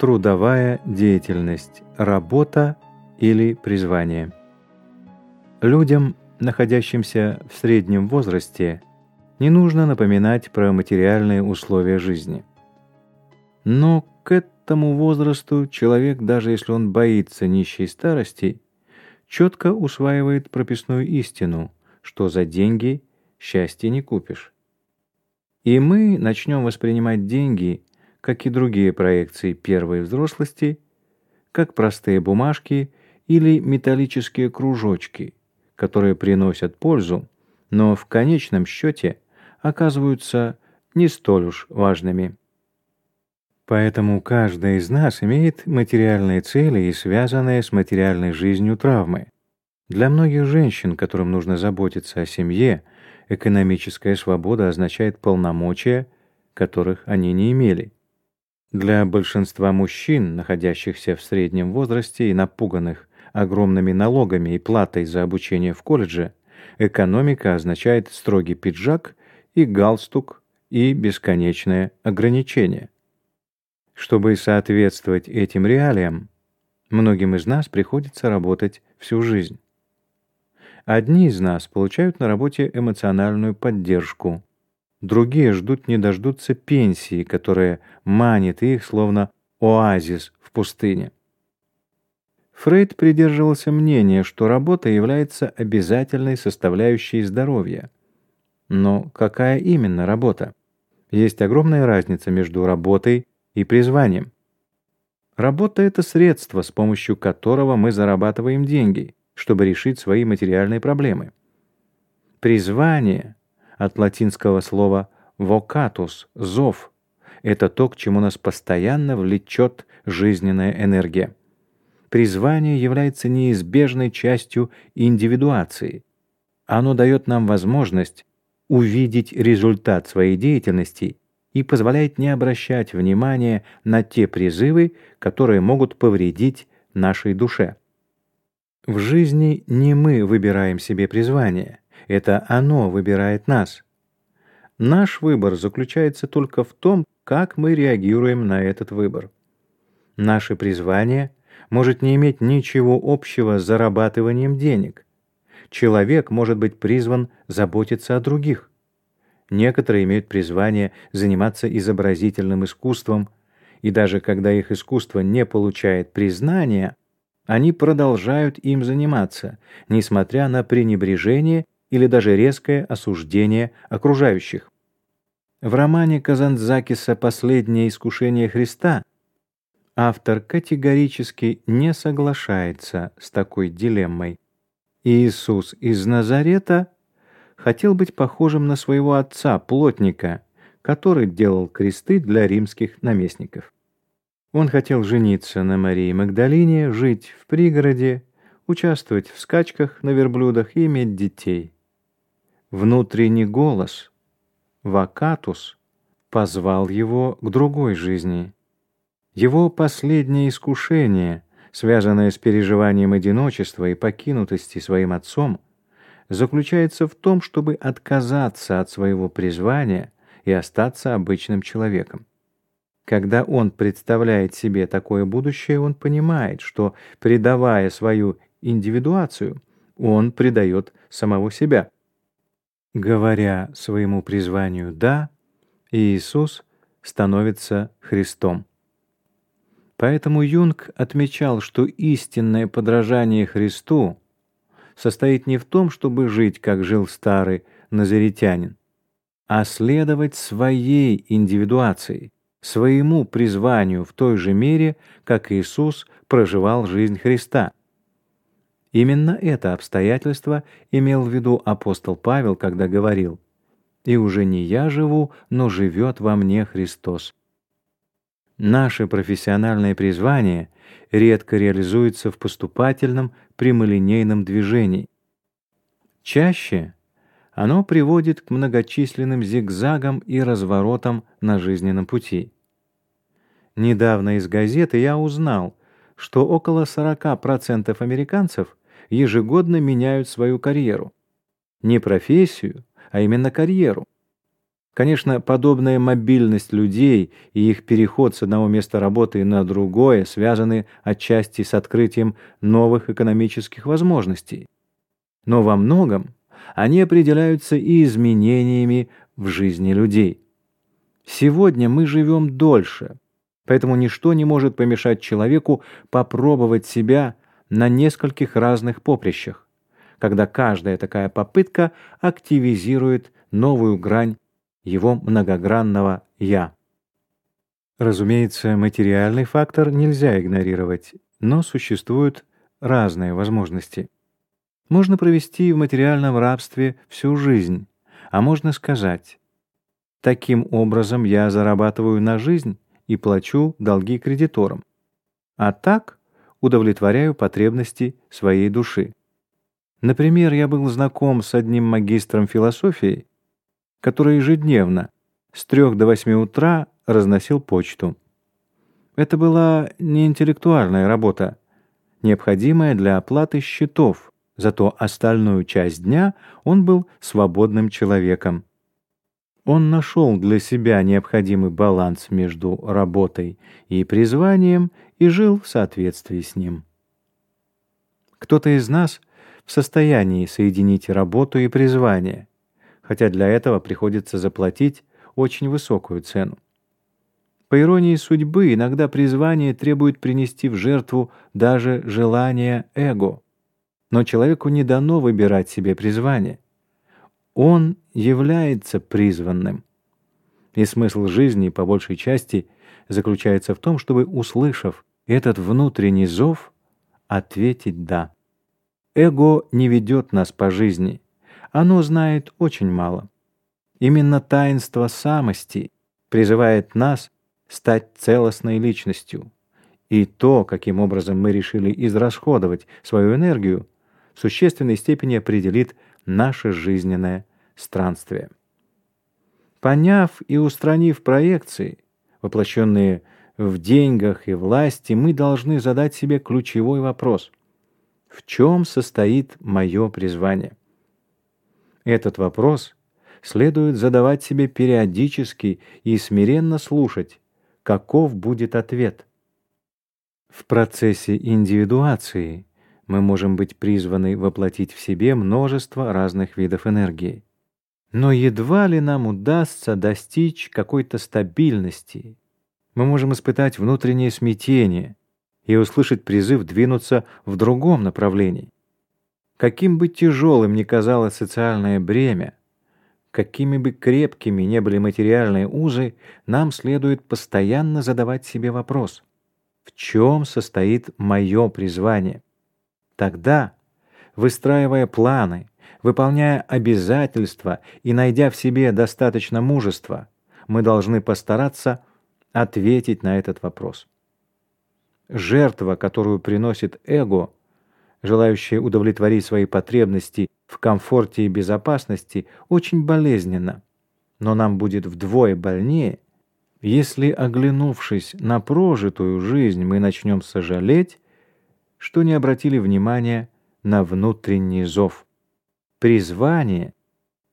Трудовая деятельность, работа или призвание. Людям, находящимся в среднем возрасте, не нужно напоминать про материальные условия жизни. Но к этому возрасту человек, даже если он боится нищей старости, четко усваивает прописную истину, что за деньги счастье не купишь. И мы начнем воспринимать деньги, как и другие проекции первой взрослости, как простые бумажки или металлические кружочки, которые приносят пользу, но в конечном счете оказываются не столь уж важными. Поэтому каждый из нас имеет материальные цели и связанные с материальной жизнью травмы. Для многих женщин, которым нужно заботиться о семье, экономическая свобода означает полномочия, которых они не имели. Для большинства мужчин, находящихся в среднем возрасте и напуганных огромными налогами и платой за обучение в колледже, экономика означает строгий пиджак и галстук и бесконечное ограничение. Чтобы соответствовать этим реалиям, многим из нас приходится работать всю жизнь. Одни из нас получают на работе эмоциональную поддержку, другие ждут не дождутся пенсии, которая манит их словно оазис в пустыне. Фрейд придерживался мнения, что работа является обязательной составляющей здоровья. Но какая именно работа? Есть огромная разница между работой и призванием. Работа — это средство, с помощью которого мы зарабатываем деньги, чтобы решить свои материальные проблемы. Призвание от латинского слова «vocatus» — «зов» — это то, к чему нас постоянно влечет жизненная энергия. Призвание является неизбежной частью индивидуации. Оно дает нам возможность увидеть результат своей деятельности и позволяет не обращать внимания на те призывы, которые могут повредить нашей душе. В жизни не мы выбираем себе призвание, это оно выбирает нас. Наш выбор заключается только в том, как мы реагируем на этот выбор. Наше призвание может не иметь ничего общего с зарабатыванием денег. Человек может быть призван заботиться о других. Некоторые имеют призвание заниматься изобразительным искусством, и даже когда их искусство не получает признания, они продолжают им заниматься, несмотря на пренебрежение или даже резкое осуждение окружающих. В романе Казанзакиса «Последнее искушение Христа» автор категорически не соглашается с такой дилеммой. Иисус из Назарета хотел быть похожим на своего отца, плотника, который делал кресты для римских наместников. Он хотел жениться на Марии Магдалине, жить в пригороде, участвовать в скачках на верблюдах и иметь детей. Внутренний голос, Вакатус, позвал его к другой жизни. Его последнее искушение, связанное с переживанием одиночества и покинутости своим отцом, заключается в том, чтобы отказаться от своего призвания и остаться обычным человеком. Когда он представляет себе такое будущее, он понимает, что, предавая свою индивидуацию, он предает самого себя. Говоря своему призванию «да», Иисус становится Христом. Поэтому Юнг отмечал, что истинное подражание Христу состоит не в том, чтобы жить, как жил старый назаретянин, а следовать своей индивидуации, своему призванию в той же мере, как Иисус проживал жизнь Христа. Именно это обстоятельство имел в виду апостол Павел, когда говорил: "И уже не я живу, но живет во мне Христос". Наше профессиональное призвание редко реализуется в поступательном прямолинейном движении. Чаще оно приводит к многочисленным зигзагам и разворотам на жизненном пути. Недавно из газеты я узнал, что около 40% американцев ежегодно меняют свою карьеру. Не профессию, а именно карьеру. Конечно, подобная мобильность людей и их переход с одного места работы на другое связаны отчасти с открытием новых экономических возможностей. Но во многом они определяются и изменениями в жизни людей. Сегодня мы живем дольше, поэтому ничто не может помешать человеку попробовать себя на нескольких разных поприщах, когда каждая такая попытка активизирует новую грань его многогранного «я». Разумеется, материальный фактор нельзя игнорировать, но существуют разные возможности. Можно провести в материальном рабстве всю жизнь, а можно сказать, таким образом я зарабатываю на жизнь и плачу долги кредиторам, а так удовлетворяю потребности своей души. Например, я был знаком с одним магистром философии, который ежедневно с трех до восьми утра разносил почту. Это была не интеллектуальная работа, необходимая для оплаты счетов, зато остальную часть дня он был свободным человеком. Он нашел для себя необходимый баланс между работой и призванием и жил в соответствии с ним. Кто-то из нас в состоянии соединить работу и призвание, хотя для этого приходится заплатить очень высокую цену. По иронии судьбы, иногда призвание требует принести в жертву даже желание эго. Но человеку не дано выбирать себе призвание. Он является призванным. И смысл жизни, по большей части, заключается в том, чтобы, услышав этот внутренний зов, ответить «да». Эго не ведет нас по жизни, оно знает очень мало. Именно таинство самости призывает нас стать целостной личностью. И то, каким образом мы решили израсходовать свою энергию, в существенной степени определит наше жизненное странствие. Поняв и устранив проекции, воплощенные в деньгах и власти, мы должны задать себе ключевой вопрос. В чем состоит мое призвание? Этот вопрос следует задавать себе периодически и смиренно слушать, каков будет ответ. В процессе индивидуации мы можем быть призваны воплотить в себе множество разных видов энергии. Но едва ли нам удастся достичь какой-то стабильности. Мы можем испытать внутреннее смятение и услышать призыв двинуться в другом направлении. Каким бы тяжелым ни казалось социальное бремя, какими бы крепкими не были материальные узы, нам следует постоянно задавать себе вопрос: в чем состоит мое призвание? Тогда, выстраивая планы, выполняя обязательства и найдя в себе достаточно мужества, мы должны постараться ответить на этот вопрос. Жертва, которую приносит эго, желающая удовлетворить свои потребности в комфорте и безопасности, очень болезненно. Но нам будет вдвое больнее, если, оглянувшись на прожитую жизнь, мы начнем сожалеть, что не обратили внимания на внутренний зов. Призвание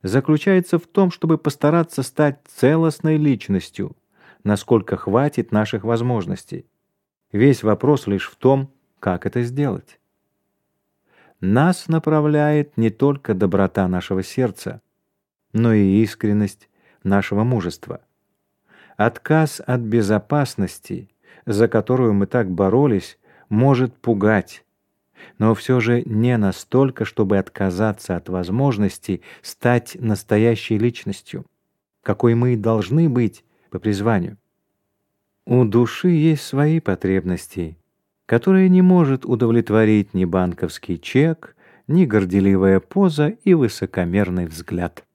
заключается в том, чтобы постараться стать целостной личностью, насколько хватит наших возможностей. Весь вопрос лишь в том, как это сделать нас направляет не только доброта нашего сердца, но и искренность нашего мужества. Отказ от безопасности, за которую мы так боролись, может пугать, но все же не настолько, чтобы отказаться от возможности стать настоящей личностью, какой мы должны быть по призванию. У души есть свои потребности, которое не может удовлетворить ни банковский чек, ни горделивая поза и высокомерный взгляд.